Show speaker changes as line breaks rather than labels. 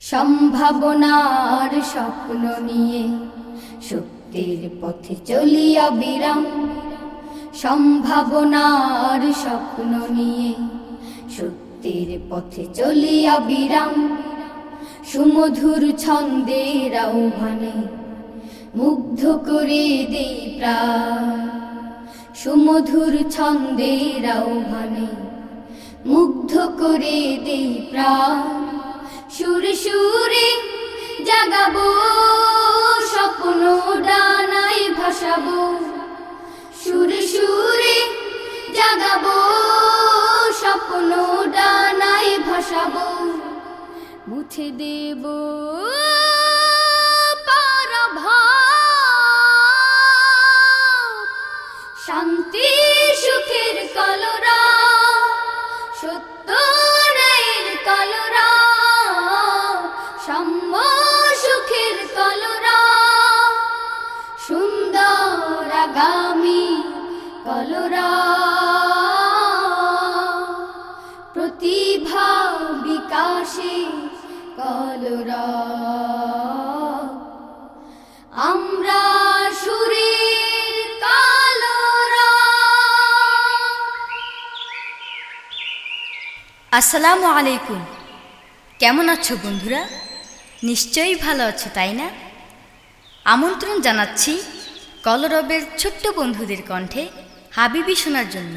সম্ভাবনার স্বপ্ন নিয়ে শক্তির পথে চলিয়া বিরাম। সম্ভাবনার স্বপ্ন নিয়ে শক্তির পথে চলিয়া বিরাম। সুমধুর ছন্দের আহ্বানে মুগ্ধ করে দেই সুমধুর ছন্দের আহ্বানে মুগ্ধ করে দেই প্রাণ। সুরে জাগাবো স্বপ্ন ডানায় ভাসাবো সুরে সুরে জাগাবো স্বপ্ন ডানায় ভাসাবো মুছে দেব। শান্তি আগামী কলরা। প্রতিভা বিকাশে কলরা। আমরা সুরের কালরা।
আসসালামু আলাইকুম। কেমন আছো বন্ধুরা? নিশ্চয়ই ভালো আছো, তাই না? আমন্ত্রণ জানাচ্ছি কলরবের ছোট্ট বন্ধুদের কণ্ঠে হাবিবি শোনার জন্য